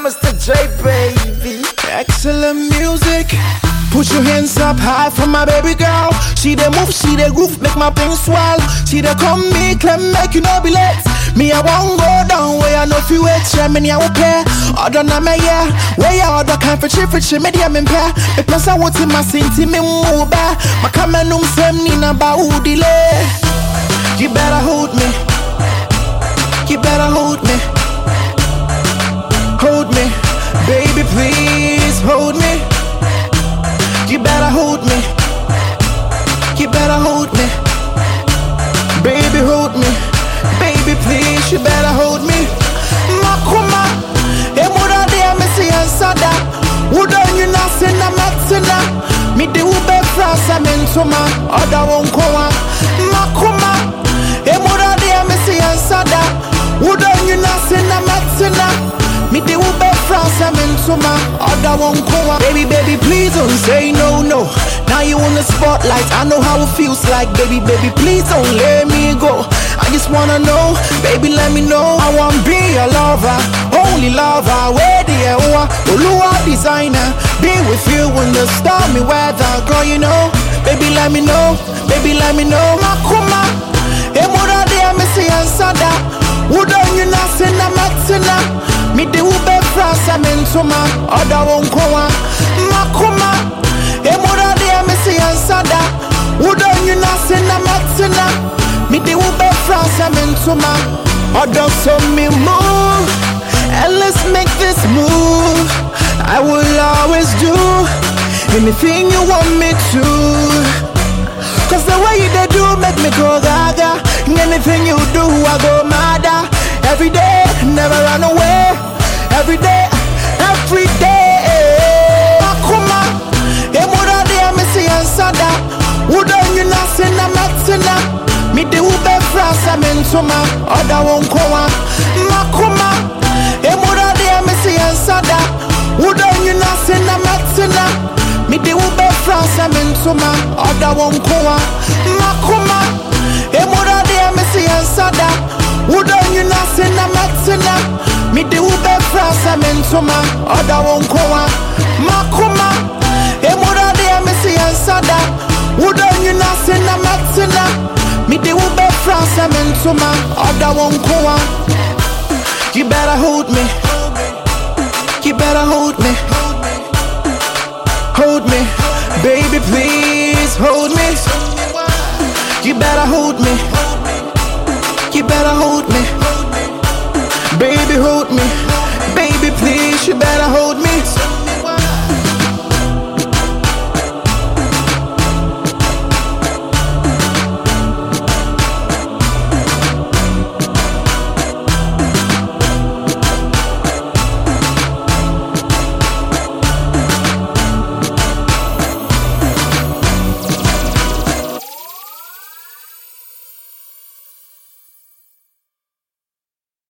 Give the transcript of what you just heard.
Mr. J, baby. Excellent music. Put your hands up high for my baby girl. She the move, she the groove, make my pain swell. She the come me, claim make you no be late. Me I won't go down where I know if you wait. Share me I will care. Other na me yeah. Where ya other kind for chip for chip me dia me pair. I want in my sinti me move back. My camera num sem ni na ba delay. You better hold me. You better hold me. Hold me. You better hold me. Baby, hold me. Baby, please, you better hold me. Makuma, emura de amesi ansada. Uda nyuna sena matsena. Mi de ube frasa mentoma. Oda wonkoa. Makuma, Other one Baby, baby, please don't say no, no. Now you on the spotlight, I know how it feels like. Baby, baby, please don't let me go. I just wanna know, baby, let me know. I wanna be your lover, only lover Where the hell Olua designer Be with you in the stormy weather. Girl, you know, baby, let me know Baby, let me know. Makuma, emura de amesi ansada Uda nyuna sena matsena frasa mentoma Oda wonkoa Makuma Emura de amesi ansada Uda nyuna sena matsena Me de ube frasa mentoma Oda so me move And let's make this move I will always do Anything you want me to Cause the way you they do make me go gaga. Anything you do, I go mad. Every day, never run away. Frasa mentoma. Oda wonkoa. Makuma, emura de amesi ansada. Uda nyuna sena matsena. Me de ube frasa mentoma Oda wonkoa Makuma Emura de amesi ansada Uda nyuna sena matsena Me de ube frasa mentoma Oda wonkoa Makuma Emura de amesi ansada Uda nyuna sena matsena Me de ube frasa mentoma Oda wonkoa You better hold me. You better hold me. Hold me, baby, please hold me. You better hold me,